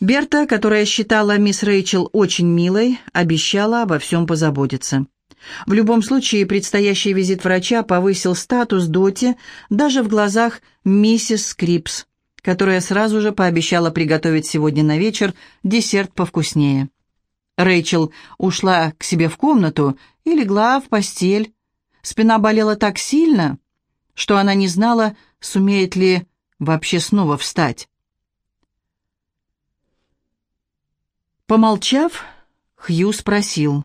Берта, которая считала мисс Рэйчел очень милой, обещала обо всем позаботиться. В любом случае, предстоящий визит врача повысил статус Доти даже в глазах миссис Скрипс, которая сразу же пообещала приготовить сегодня на вечер десерт повкуснее. Рэйчел ушла к себе в комнату и легла в постель. Спина болела так сильно, что она не знала, сумеет ли вообще снова встать. Помолчав, Хью спросил.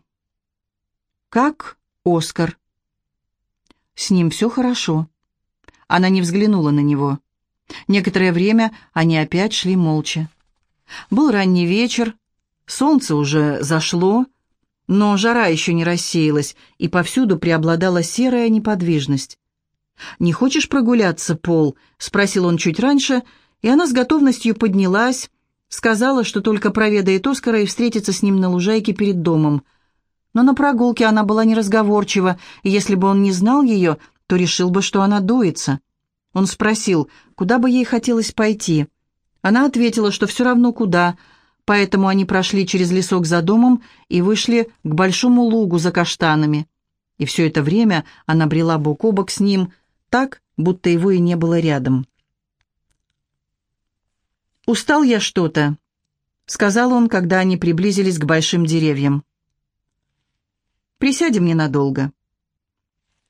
«Как Оскар?» «С ним все хорошо». Она не взглянула на него. Некоторое время они опять шли молча. Был ранний вечер, солнце уже зашло, но жара еще не рассеялась, и повсюду преобладала серая неподвижность. «Не хочешь прогуляться, Пол?» — спросил он чуть раньше, и она с готовностью поднялась, Сказала, что только проведает Оскара и встретится с ним на лужайке перед домом. Но на прогулке она была неразговорчива, и если бы он не знал ее, то решил бы, что она дуется. Он спросил, куда бы ей хотелось пойти. Она ответила, что все равно куда, поэтому они прошли через лесок за домом и вышли к большому лугу за каштанами. И все это время она брела бок о бок с ним, так, будто его и не было рядом. «Устал я что-то», — сказал он, когда они приблизились к большим деревьям. «Присядем ненадолго».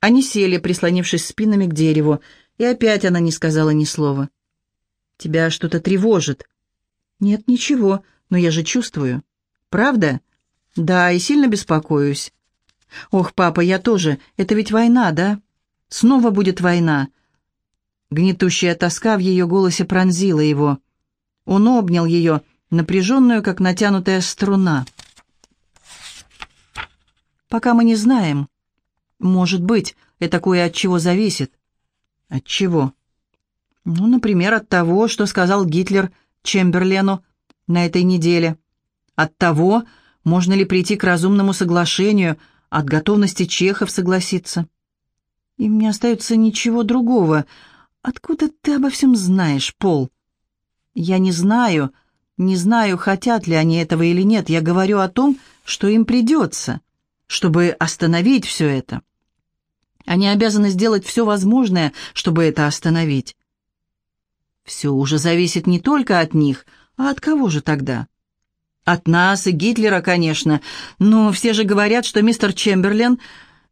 Они сели, прислонившись спинами к дереву, и опять она не сказала ни слова. «Тебя что-то тревожит?» «Нет, ничего, но я же чувствую». «Правда?» «Да, и сильно беспокоюсь». «Ох, папа, я тоже. Это ведь война, да?» «Снова будет война». Гнетущая тоска в ее голосе пронзила его. Он обнял ее, напряженную, как натянутая струна. «Пока мы не знаем. Может быть, это кое от чего зависит». «От чего?» «Ну, например, от того, что сказал Гитлер Чемберлену на этой неделе. От того, можно ли прийти к разумному соглашению, от готовности чехов согласиться. Им не остается ничего другого. Откуда ты обо всем знаешь, Пол?» Я не знаю, не знаю, хотят ли они этого или нет. Я говорю о том, что им придется, чтобы остановить все это. Они обязаны сделать все возможное, чтобы это остановить. Все уже зависит не только от них, а от кого же тогда? От нас и Гитлера, конечно, но все же говорят, что мистер Чемберлен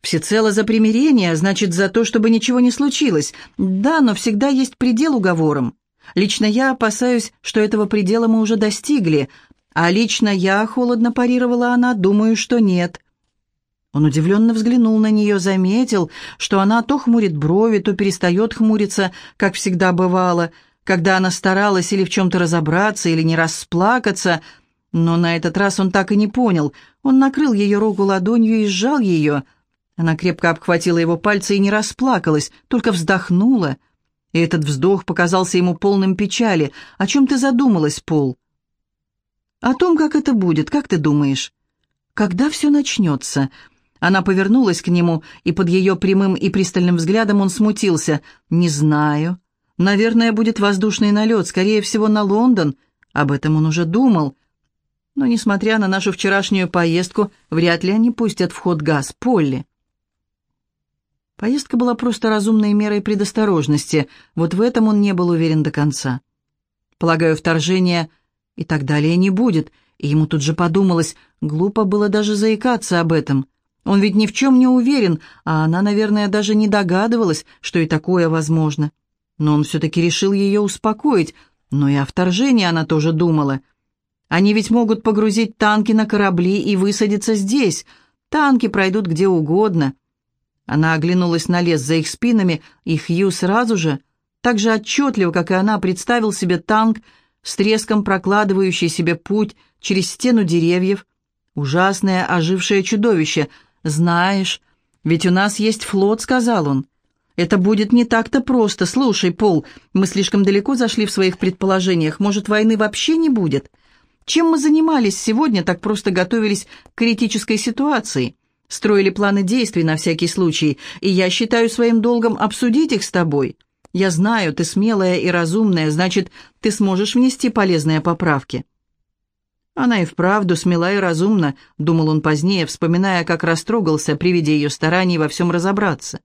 всецело за примирение, значит, за то, чтобы ничего не случилось. Да, но всегда есть предел уговорам. Лично я опасаюсь, что этого предела мы уже достигли, а лично я, холодно парировала она, думаю, что нет. Он удивленно взглянул на нее, заметил, что она то хмурит брови, то перестает хмуриться, как всегда бывало, когда она старалась или в чем-то разобраться, или не расплакаться, но на этот раз он так и не понял. Он накрыл ее руку ладонью и сжал ее. Она крепко обхватила его пальцы и не расплакалась, только вздохнула — и этот вздох показался ему полным печали. «О чем ты задумалась, Пол?» «О том, как это будет, как ты думаешь?» «Когда все начнется?» Она повернулась к нему, и под ее прямым и пристальным взглядом он смутился. «Не знаю. Наверное, будет воздушный налет, скорее всего, на Лондон. Об этом он уже думал. Но, несмотря на нашу вчерашнюю поездку, вряд ли они пустят в ход газ. Полли». Поездка была просто разумной мерой предосторожности, вот в этом он не был уверен до конца. Полагаю, вторжения и так далее не будет, и ему тут же подумалось, глупо было даже заикаться об этом. Он ведь ни в чем не уверен, а она, наверное, даже не догадывалась, что и такое возможно. Но он все-таки решил ее успокоить, но и о вторжении она тоже думала. Они ведь могут погрузить танки на корабли и высадиться здесь. Танки пройдут где угодно. Она оглянулась на лес за их спинами, и Хью сразу же, так же отчетливо, как и она, представил себе танк с треском прокладывающий себе путь через стену деревьев. Ужасное ожившее чудовище. «Знаешь, ведь у нас есть флот», — сказал он. «Это будет не так-то просто. Слушай, Пол, мы слишком далеко зашли в своих предположениях. Может, войны вообще не будет? Чем мы занимались сегодня, так просто готовились к критической ситуации?» Строили планы действий на всякий случай, и я считаю своим долгом обсудить их с тобой. Я знаю, ты смелая и разумная, значит, ты сможешь внести полезные поправки. Она и вправду смела и разумна, думал он позднее, вспоминая, как растрогался при виде ее стараний во всем разобраться.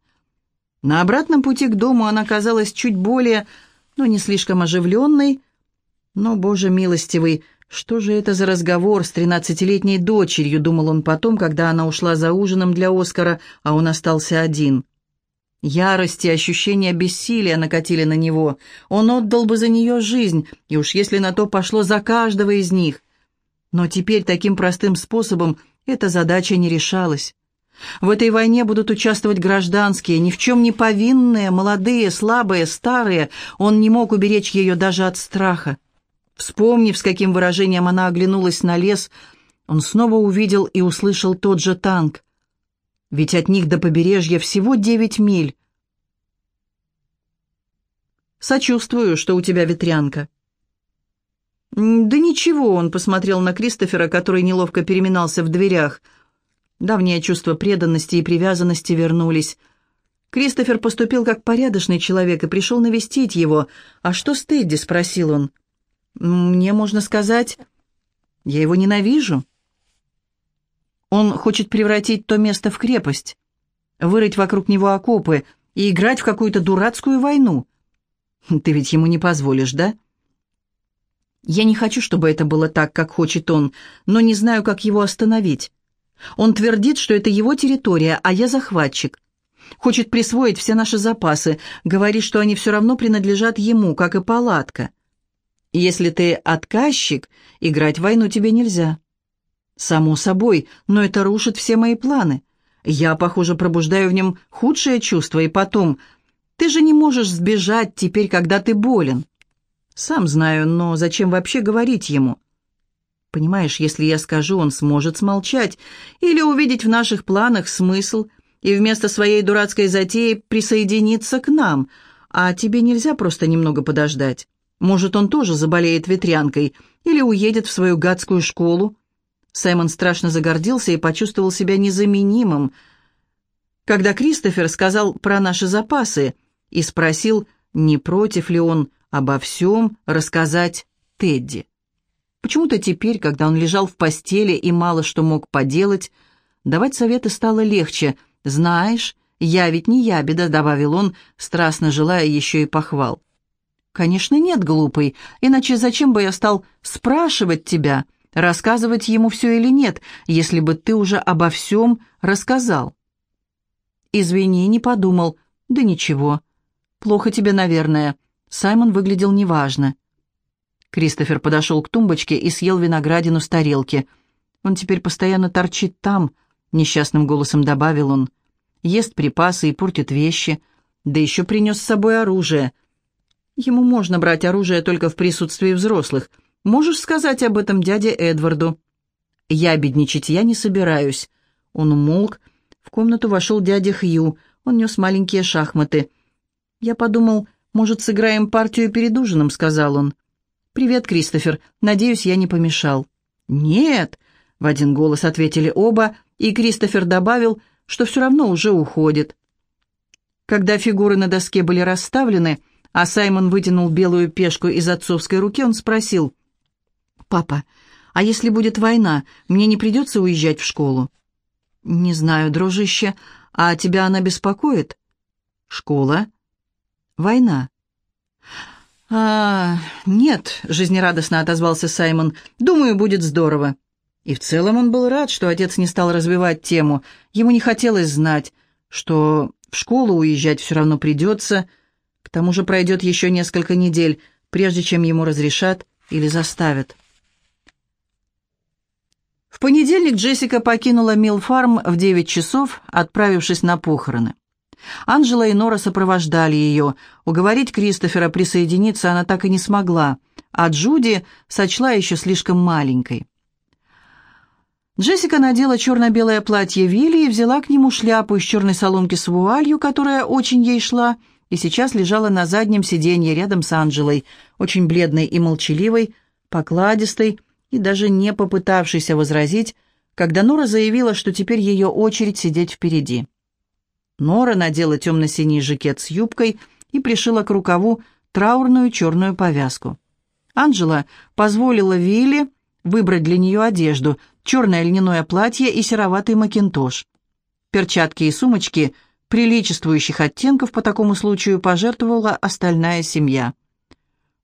На обратном пути к дому она казалась чуть более, ну, не слишком оживленной, но, боже милостивый, что же это за разговор с тринадцатилетней дочерью, думал он потом, когда она ушла за ужином для Оскара, а он остался один. Ярость и ощущение бессилия накатили на него. Он отдал бы за нее жизнь, и уж если на то пошло за каждого из них. Но теперь таким простым способом эта задача не решалась. В этой войне будут участвовать гражданские, ни в чем не повинные, молодые, слабые, старые. Он не мог уберечь ее даже от страха. Вспомнив, с каким выражением она оглянулась на лес, он снова увидел и услышал тот же танк. Ведь от них до побережья всего девять миль. «Сочувствую, что у тебя ветрянка». «Да ничего», — он посмотрел на Кристофера, который неловко переминался в дверях — Давнее чувство преданности и привязанности вернулись. Кристофер поступил как порядочный человек и пришел навестить его. «А что с Тедди?» — спросил он. «Мне можно сказать, я его ненавижу. Он хочет превратить то место в крепость, вырыть вокруг него окопы и играть в какую-то дурацкую войну. Ты ведь ему не позволишь, да?» «Я не хочу, чтобы это было так, как хочет он, но не знаю, как его остановить. Он твердит, что это его территория, а я захватчик. Хочет присвоить все наши запасы, говорит, что они все равно принадлежат ему, как и палатка. Если ты отказчик, играть в войну тебе нельзя. Само собой, но это рушит все мои планы. Я, похоже, пробуждаю в нем худшее чувство, и потом... Ты же не можешь сбежать теперь, когда ты болен. Сам знаю, но зачем вообще говорить ему? Понимаешь, если я скажу, он сможет смолчать или увидеть в наших планах смысл и вместо своей дурацкой затеи присоединиться к нам. А тебе нельзя просто немного подождать. Может, он тоже заболеет ветрянкой или уедет в свою гадскую школу. Саймон страшно загордился и почувствовал себя незаменимым. Когда Кристофер сказал про наши запасы и спросил, не против ли он обо всем рассказать Тедди. Почему-то теперь, когда он лежал в постели и мало что мог поделать, давать советы стало легче. «Знаешь, я ведь не ябеда», — добавил он, страстно желая еще и похвал. «Конечно нет, глупый, иначе зачем бы я стал спрашивать тебя, рассказывать ему все или нет, если бы ты уже обо всем рассказал?» «Извини, не подумал. Да ничего. Плохо тебе, наверное». Саймон выглядел неважно. Кристофер подошел к тумбочке и съел виноградину с тарелки. «Он теперь постоянно торчит там», — несчастным голосом добавил он. «Ест припасы и портит вещи, да еще принес с собой оружие. Ему можно брать оружие только в присутствии взрослых. Можешь сказать об этом дяде Эдварду?» «Я бедничать я не собираюсь». Он умолк. В комнату вошел дядя Хью. Он нес маленькие шахматы. «Я подумал, может, сыграем партию перед ужином», — сказал он. «Привет, Кристофер. Надеюсь, я не помешал». «Нет», — в один голос ответили оба, и Кристофер добавил, что все равно уже уходит. Когда фигуры на доске были расставлены, а Саймон вытянул белую пешку из отцовской руки, он спросил, «Папа, а если будет война, мне не придется уезжать в школу?» «Не знаю, дружище, а тебя она беспокоит?» «Школа?» «Война». «А, нет», — жизнерадостно отозвался Саймон, — «думаю, будет здорово». И в целом он был рад, что отец не стал развивать тему. Ему не хотелось знать, что в школу уезжать все равно придется. К тому же пройдет еще несколько недель, прежде чем ему разрешат или заставят. В понедельник Джессика покинула Милфарм в девять часов, отправившись на похороны. Анжела и Нора сопровождали ее. Уговорить Кристофера присоединиться она так и не смогла, а Джуди сочла еще слишком маленькой. Джессика надела черно-белое платье Вилли и взяла к нему шляпу из черной соломки с вуалью, которая очень ей шла, и сейчас лежала на заднем сиденье рядом с Анжелой, очень бледной и молчаливой, покладистой и даже не попытавшейся возразить, когда Нора заявила, что теперь ее очередь сидеть впереди. Нора надела темно-синий жакет с юбкой и пришила к рукаву траурную черную повязку. Анжела позволила Вилли выбрать для нее одежду, черное льняное платье и сероватый макинтош. Перчатки и сумочки приличествующих оттенков по такому случаю пожертвовала остальная семья.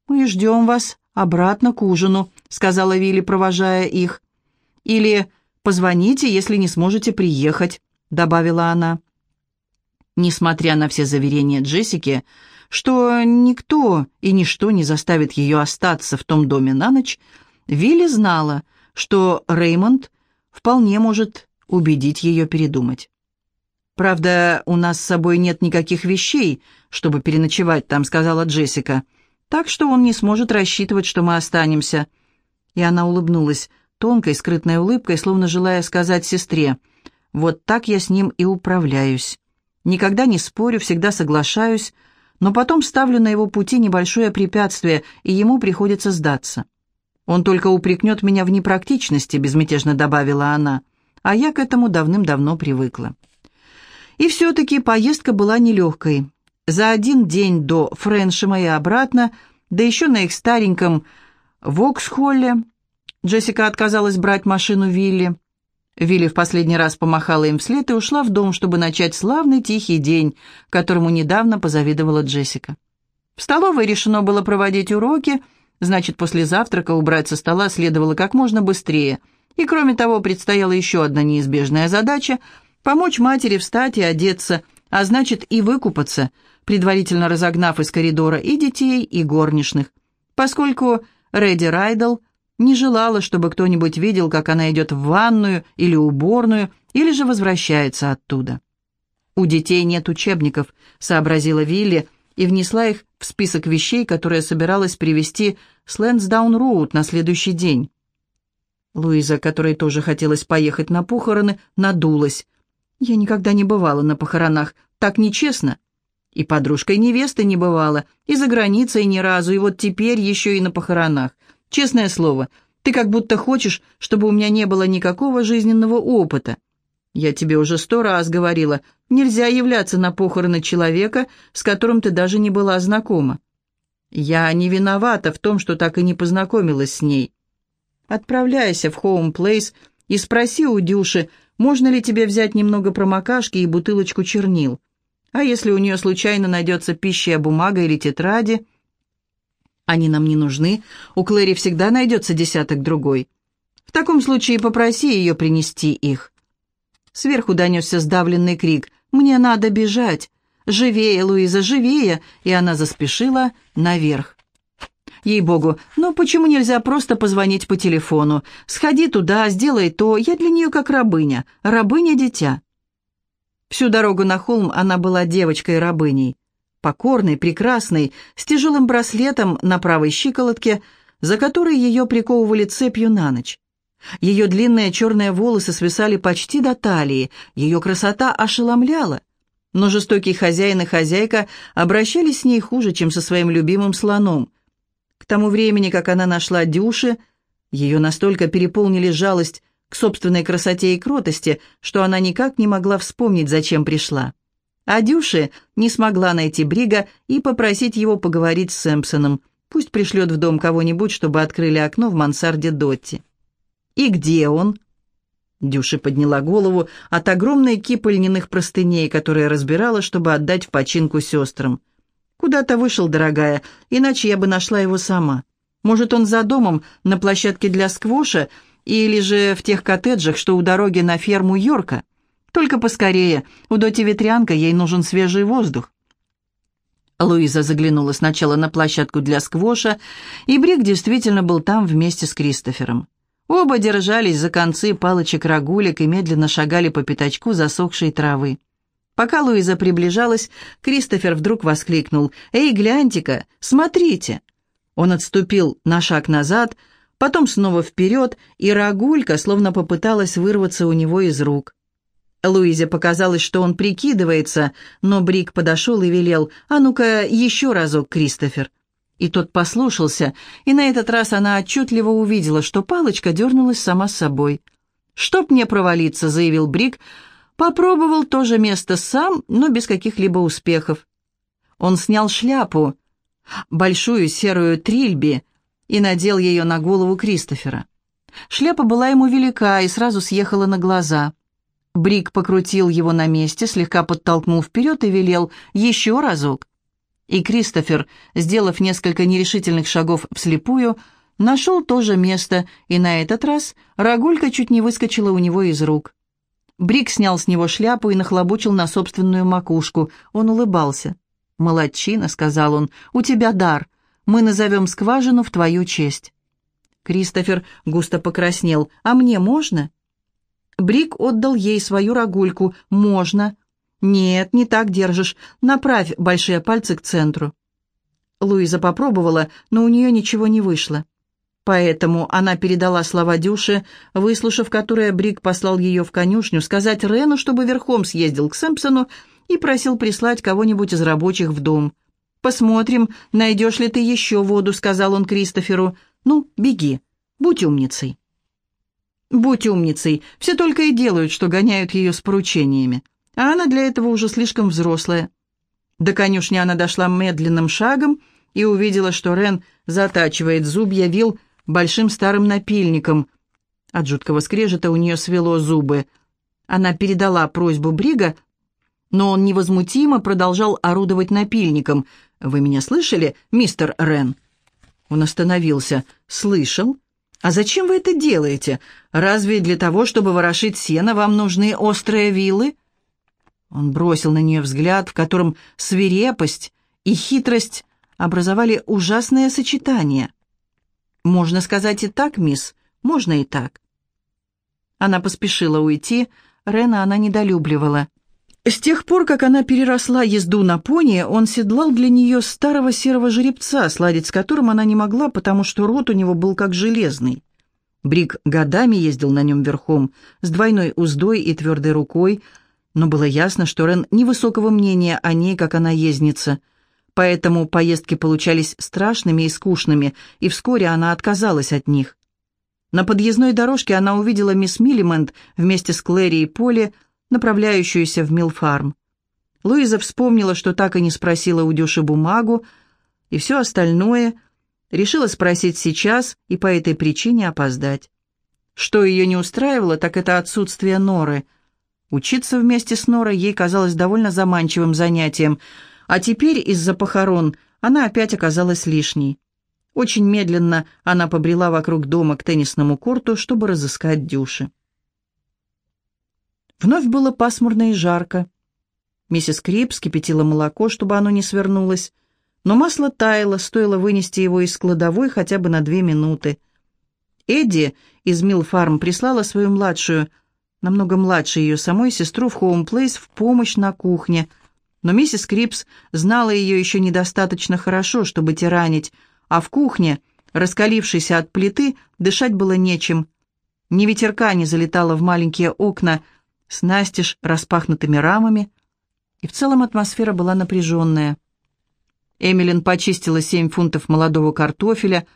«Мы ждем вас обратно к ужину», — сказала Вилли, провожая их. «Или позвоните, если не сможете приехать», — добавила она. Несмотря на все заверения Джессики, что никто и ничто не заставит ее остаться в том доме на ночь, Вилли знала, что Реймонд вполне может убедить ее передумать. «Правда, у нас с собой нет никаких вещей, чтобы переночевать там», — сказала Джессика. «Так что он не сможет рассчитывать, что мы останемся». И она улыбнулась, тонкой, скрытной улыбкой, словно желая сказать сестре, «Вот так я с ним и управляюсь. Никогда не спорю, всегда соглашаюсь, но потом ставлю на его пути небольшое препятствие, и ему приходится сдаться. «Он только упрекнет меня в непрактичности», — безмятежно добавила она, а я к этому давным-давно привыкла. И все-таки поездка была нелегкой. За один день до Френшема и обратно, да еще на их стареньком Воксхолле, Джессика отказалась брать машину Вилли. Вилли в последний раз помахала им вслед и ушла в дом, чтобы начать славный тихий день, которому недавно позавидовала Джессика. В столовой решено было проводить уроки, значит, после завтрака убрать со стола следовало как можно быстрее. И, кроме того, предстояла еще одна неизбежная задача — помочь матери встать и одеться, а значит, и выкупаться, предварительно разогнав из коридора и детей, и горничных. Поскольку Рэдди Райдл — не желала, чтобы кто-нибудь видел, как она идет в ванную или уборную, или же возвращается оттуда. «У детей нет учебников», — сообразила Вилли и внесла их в список вещей, которые собиралась привезти с Лэнсдаун-Роуд на следующий день. Луиза, которой тоже хотелось поехать на похороны, надулась. «Я никогда не бывала на похоронах, так нечестно. И подружкой невесты не бывала, и за границей ни разу, и вот теперь еще и на похоронах. Честное слово, ты как будто хочешь, чтобы у меня не было никакого жизненного опыта. Я тебе уже сто раз говорила, нельзя являться на похороны человека, с которым ты даже не была знакома. Я не виновата в том, что так и не познакомилась с ней. Отправляйся в Хоум Плейс и спроси у Дюши, можно ли тебе взять немного промокашки и бутылочку чернил. А если у нее случайно найдется пища, бумага или тетради, они нам не нужны, у Клэри всегда найдется десяток другой. В таком случае попроси ее принести их». Сверху донесся сдавленный крик «Мне надо бежать! Живее, Луиза, живее!» И она заспешила наверх. Ей-богу, ну почему нельзя просто позвонить по телефону? Сходи туда, сделай то, я для нее как рабыня, рабыня-дитя. Всю дорогу на холм она была девочкой-рабыней покорной, прекрасной, с тяжелым браслетом на правой щиколотке, за который ее приковывали цепью на ночь. Ее длинные черные волосы свисали почти до талии, ее красота ошеломляла. Но жестокий хозяин и хозяйка обращались с ней хуже, чем со своим любимым слоном. К тому времени, как она нашла Дюши, ее настолько переполнили жалость к собственной красоте и кротости, что она никак не могла вспомнить, зачем пришла. А Дюше не смогла найти Брига и попросить его поговорить с Сэмпсоном. Пусть пришлет в дом кого-нибудь, чтобы открыли окно в мансарде Дотти. «И где он?» Дюша подняла голову от огромной кипы льняных простыней, которые разбирала, чтобы отдать в починку сестрам. «Куда-то вышел, дорогая, иначе я бы нашла его сама. Может, он за домом, на площадке для сквоша, или же в тех коттеджах, что у дороги на ферму Йорка?» Только поскорее. У Доти ветрянка, ей нужен свежий воздух. Луиза заглянула сначала на площадку для сквоша, и Брик действительно был там вместе с Кристофером. Оба держались за концы палочек-рагулек и медленно шагали по пятачку засохшей травы. Пока Луиза приближалась, Кристофер вдруг воскликнул «Эй, гляньте-ка, смотрите!» Он отступил на шаг назад, потом снова вперед, и рагулька словно попыталась вырваться у него из рук. Луизе показалось, что он прикидывается, но Брик подошел и велел, «А ну-ка, еще разок, Кристофер». И тот послушался, и на этот раз она отчетливо увидела, что палочка дернулась сама собой. «Чтоб мне провалиться», — заявил Брик, попробовал то же место сам, но без каких-либо успехов. Он снял шляпу, большую серую трильби, и надел ее на голову Кристофера. Шляпа была ему велика и сразу съехала на глаза. Брик покрутил его на месте, слегка подтолкнул вперед и велел «Еще разок». И Кристофер, сделав несколько нерешительных шагов вслепую, нашел то же место, и на этот раз рогулька чуть не выскочила у него из рук. Брик снял с него шляпу и нахлобучил на собственную макушку. Он улыбался. «Молодчина», — сказал он, — «у тебя дар. Мы назовем скважину в твою честь». Кристофер густо покраснел. «А мне можно?» Брик отдал ей свою рогульку. «Можно». «Нет, не так держишь. Направь большие пальцы к центру». Луиза попробовала, но у нее ничего не вышло. Поэтому она передала слова Дюше, выслушав которые Брик послал ее в конюшню, сказать Рену, чтобы верхом съездил к Сэмпсону и просил прислать кого-нибудь из рабочих в дом. «Посмотрим, найдешь ли ты еще воду», — сказал он Кристоферу. «Ну, беги, будь умницей». «Будь умницей, все только и делают, что гоняют ее с поручениями, а она для этого уже слишком взрослая». До конюшни она дошла медленным шагом и увидела, что Рен затачивает зубья вил большим старым напильником. От жуткого скрежета у нее свело зубы. Она передала просьбу Брига, но он невозмутимо продолжал орудовать напильником. «Вы меня слышали, мистер Рен?» Он остановился. «Слышал? А зачем вы это делаете? Разве для того, чтобы ворошить сено, вам нужны острые вилы?» Он бросил на нее взгляд, в котором свирепость и хитрость образовали ужасное сочетание. «Можно сказать и так, мисс, можно и так». Она поспешила уйти, Рена она недолюбливала. С тех пор, как она переросла езду на пони, он седлал для нее старого серого жеребца, сладить с которым она не могла, потому что рот у него был как железный. Брик годами ездил на нем верхом, с двойной уздой и твердой рукой, но было ясно, что Рен невысокого мнения о ней, как о наезднице – поэтому поездки получались страшными и скучными, и вскоре она отказалась от них. На подъездной дорожке она увидела мисс Миллимент вместе с Клэри и Поли, направляющуюся в Милфарм. Луиза вспомнила, что так и не спросила у Дюши бумагу, и все остальное решила спросить сейчас и по этой причине опоздать. Что ее не устраивало, так это отсутствие Норы. Учиться вместе с Норой ей казалось довольно заманчивым занятием – а теперь из-за похорон она опять оказалась лишней. Очень медленно она побрела вокруг дома к теннисному корту, чтобы разыскать Дюши. Вновь было пасмурно и жарко. Миссис Крипс кипятила молоко, чтобы оно не свернулось, но масло таяло, стоило вынести его из кладовой хотя бы на две минуты. Эдди из Милфарм прислала свою младшую, намного младше ее самой, сестру в Хоум-Плейс в помощь на кухне – но миссис Крипс знала ее еще недостаточно хорошо, чтобы тиранить, а в кухне, раскалившейся от плиты, дышать было нечем. Ни ветерка не залетало в маленькие окна с настежь распахнутыми рамами, и в целом атмосфера была напряженная. Эмилин почистила семь фунтов молодого картофеля,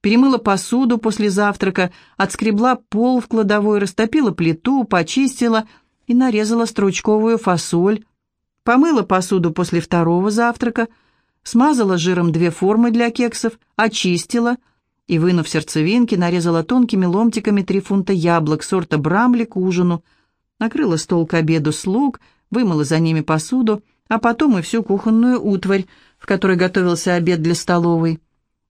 перемыла посуду после завтрака, отскребла пол в кладовой, растопила плиту, почистила и нарезала стручковую фасоль, помыла посуду после второго завтрака, смазала жиром две формы для кексов, очистила и, вынув сердцевинки, нарезала тонкими ломтиками три фунта яблок сорта Брамли к ужину, накрыла стол к обеду слуг, вымыла за ними посуду, а потом и всю кухонную утварь, в которой готовился обед для столовой.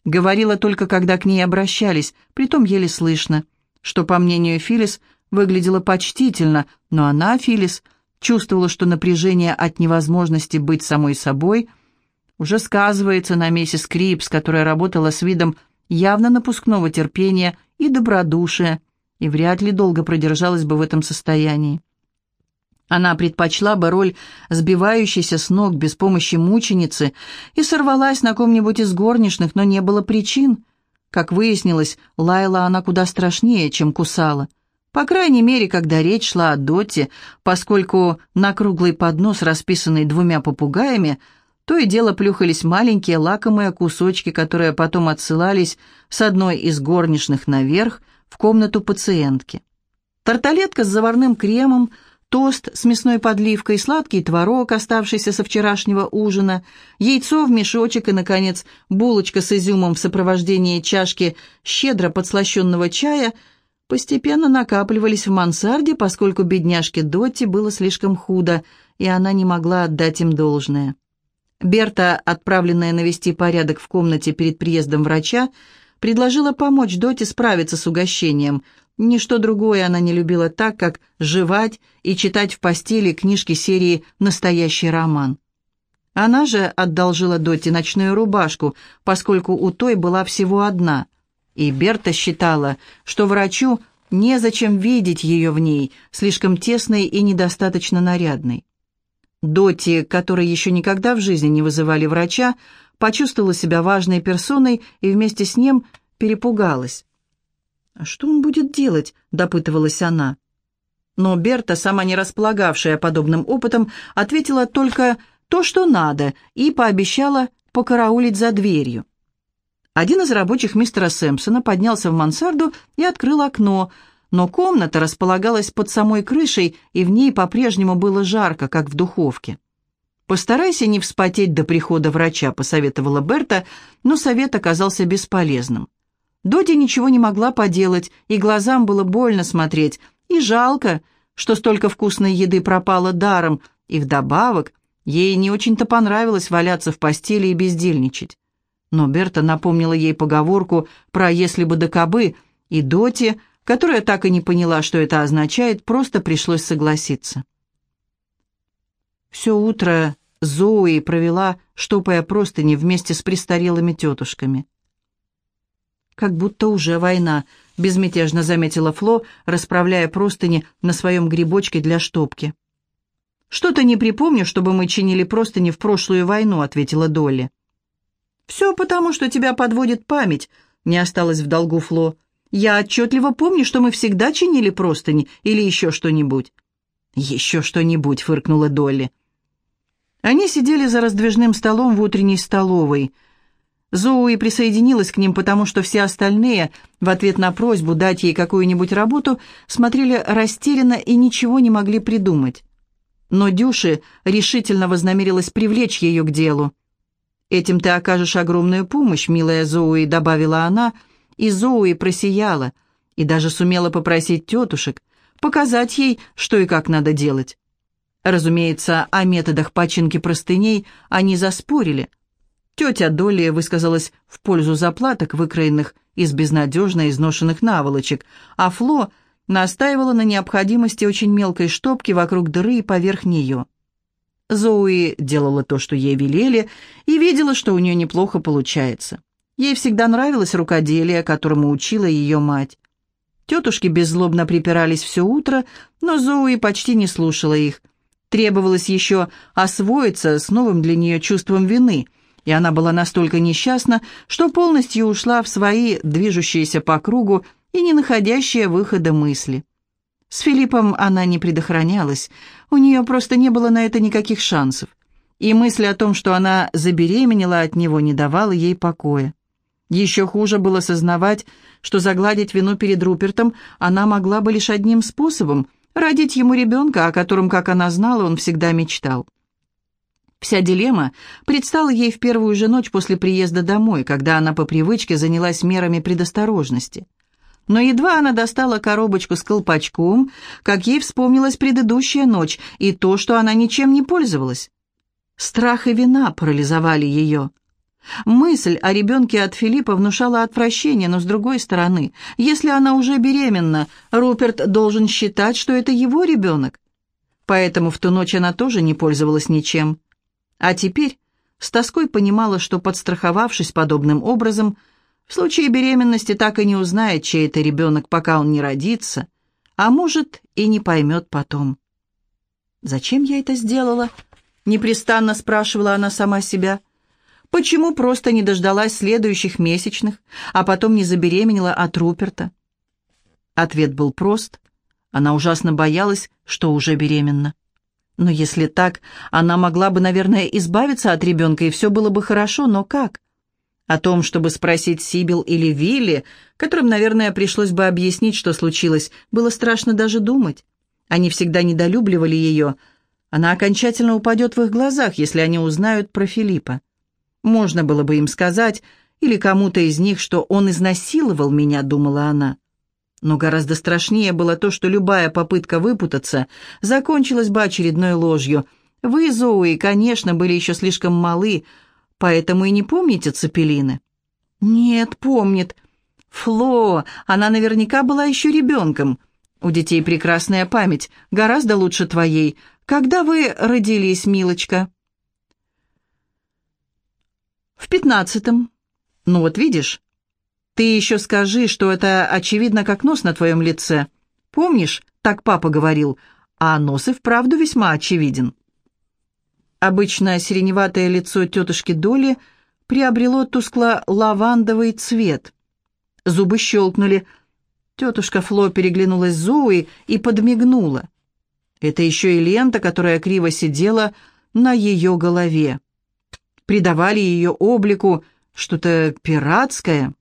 Говорила только, когда к ней обращались, притом еле слышно, что, по мнению Филис, выглядело почтительно, но она, Филис, — чувствовала, что напряжение от невозможности быть самой собой уже сказывается на миссис Крипс, которая работала с видом явно напускного терпения и добродушия, и вряд ли долго продержалась бы в этом состоянии. Она предпочла бы роль сбивающейся с ног без помощи мученицы и сорвалась на ком-нибудь из горничных, но не было причин. Как выяснилось, лаяла она куда страшнее, чем кусала. По крайней мере, когда речь шла о Доте, поскольку на круглый поднос, расписанный двумя попугаями, то и дело плюхались маленькие лакомые кусочки, которые потом отсылались с одной из горничных наверх в комнату пациентки. Тарталетка с заварным кремом, тост с мясной подливкой, сладкий творог, оставшийся со вчерашнего ужина, яйцо в мешочек и, наконец, булочка с изюмом в сопровождении чашки щедро подслащенного чая – постепенно накапливались в мансарде, поскольку бедняжке Дотти было слишком худо, и она не могла отдать им должное. Берта, отправленная навести порядок в комнате перед приездом врача, предложила помочь Доте справиться с угощением. Ничто другое она не любила так, как жевать и читать в постели книжки серии «Настоящий роман». Она же одолжила Доте ночную рубашку, поскольку у той была всего одна. И Берта считала, что врачу незачем видеть ее в ней, слишком тесной и недостаточно нарядной. Доти, которой еще никогда в жизни не вызывали врача, почувствовала себя важной персоной и вместе с ним перепугалась. «А что он будет делать?» — допытывалась она. Но Берта, сама не располагавшая подобным опытом, ответила только то, что надо, и пообещала покараулить за дверью. Один из рабочих мистера Сэмпсона поднялся в мансарду и открыл окно, но комната располагалась под самой крышей, и в ней по-прежнему было жарко, как в духовке. «Постарайся не вспотеть до прихода врача», — посоветовала Берта, но совет оказался бесполезным. Доди ничего не могла поделать, и глазам было больно смотреть, и жалко, что столько вкусной еды пропало даром, и вдобавок ей не очень-то понравилось валяться в постели и бездельничать. Но Берта напомнила ей поговорку про «если бы да кобы», и Доти, которая так и не поняла, что это означает, просто пришлось согласиться. Все утро Зои провела, штопая простыни вместе с престарелыми тетушками. «Как будто уже война», — безмятежно заметила Фло, расправляя простыни на своем грибочке для штопки. «Что-то не припомню, чтобы мы чинили простыни в прошлую войну», — ответила Долли. «Все потому, что тебя подводит память», — не осталось в долгу Фло. «Я отчетливо помню, что мы всегда чинили простыни или еще что-нибудь». «Еще что-нибудь», — фыркнула Долли. Они сидели за раздвижным столом в утренней столовой. Зоуи присоединилась к ним, потому что все остальные, в ответ на просьбу дать ей какую-нибудь работу, смотрели растерянно и ничего не могли придумать. Но Дюши решительно вознамерилась привлечь ее к делу. «Этим ты окажешь огромную помощь, милая Зоуи», — добавила она, и Зоуи просияла, и даже сумела попросить тетушек показать ей, что и как надо делать. Разумеется, о методах починки простыней они заспорили. Тетя Долли высказалась в пользу заплаток, выкроенных из безнадежно изношенных наволочек, а Фло настаивала на необходимости очень мелкой штопки вокруг дыры и поверх нее. Зоуи делала то, что ей велели, и видела, что у нее неплохо получается. Ей всегда нравилось рукоделие, которому учила ее мать. Тетушки беззлобно припирались все утро, но Зоуи почти не слушала их. Требовалось еще освоиться с новым для нее чувством вины, и она была настолько несчастна, что полностью ушла в свои движущиеся по кругу и не находящие выхода мысли. С Филиппом она не предохранялась, у нее просто не было на это никаких шансов, и мысль о том, что она забеременела от него, не давала ей покоя. Еще хуже было сознавать, что загладить вину перед Рупертом она могла бы лишь одним способом – родить ему ребенка, о котором, как она знала, он всегда мечтал. Вся дилемма предстала ей в первую же ночь после приезда домой, когда она по привычке занялась мерами предосторожности. Но едва она достала коробочку с колпачком, как ей вспомнилась предыдущая ночь и то, что она ничем не пользовалась. Страх и вина парализовали ее. Мысль о ребенке от Филиппа внушала отвращение, но с другой стороны, если она уже беременна, Руперт должен считать, что это его ребенок. Поэтому в ту ночь она тоже не пользовалась ничем. А теперь с тоской понимала, что, подстраховавшись подобным образом, в случае беременности так и не узнает, чей это ребенок, пока он не родится, а может и не поймет потом. «Зачем я это сделала?» — непрестанно спрашивала она сама себя. Почему просто не дождалась следующих месячных, а потом не забеременела от Руперта? Ответ был прост. Она ужасно боялась, что уже беременна. Но если так, она могла бы, наверное, избавиться от ребенка, и все было бы хорошо, но как? О том, чтобы спросить Сибил или Вилли, которым, наверное, пришлось бы объяснить, что случилось, было страшно даже думать. Они всегда недолюбливали ее. Она окончательно упадет в их глазах, если они узнают про Филиппа. Можно было бы им сказать, или кому-то из них, что он изнасиловал меня, думала она. Но гораздо страшнее было то, что любая попытка выпутаться закончилась бы очередной ложью. Вы, Зоуи, конечно, были еще слишком малы, поэтому и не помните Цепелины. Нет, помнит. Фло, она наверняка была еще ребенком. У детей прекрасная память, гораздо лучше твоей. Когда вы родились, милочка? В пятнадцатом. Ну вот видишь, ты еще скажи, что это очевидно, как нос на твоем лице. Помнишь, так папа говорил, а нос и вправду весьма очевиден. Обычно сиреневатое лицо тетушки Доли приобрело тускло-лавандовый цвет. Зубы щелкнули. Тетушка Фло переглянулась с Зоуи и подмигнула. Это еще и лента, которая криво сидела на ее голове. Придавали ее облику что-то пиратское.